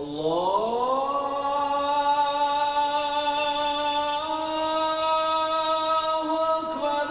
الله أكبر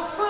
حي على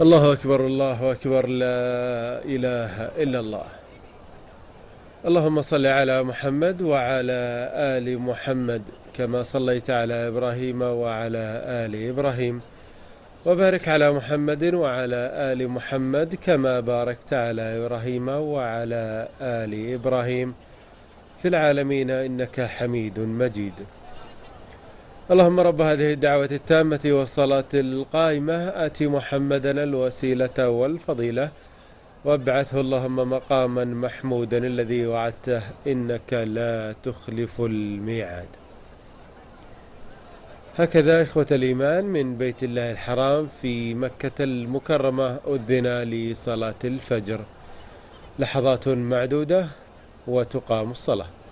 الله أكبر الله أكبر لا إله إلا الله. اللهم صل على محمد وعلى آل محمد كما صليت على إبراهيم وعلى آل إبراهيم. وبارك على محمد وعلى آل محمد كما باركت على إبراهيم وعلى آل إبراهيم. في العالمين إنك حميد مجيد. اللهم رب هذه الدعوة التامة والصلاة القائمة آت محمدا الوسيلة والفضيلة وابعثه اللهم مقاما محمودا الذي وعدته إنك لا تخلف الميعاد. هكذا إخوة الإيمان من بيت الله الحرام في مكة المكرمة أذن لصلاة الفجر. لحظات معدودة وتقام الصلاة.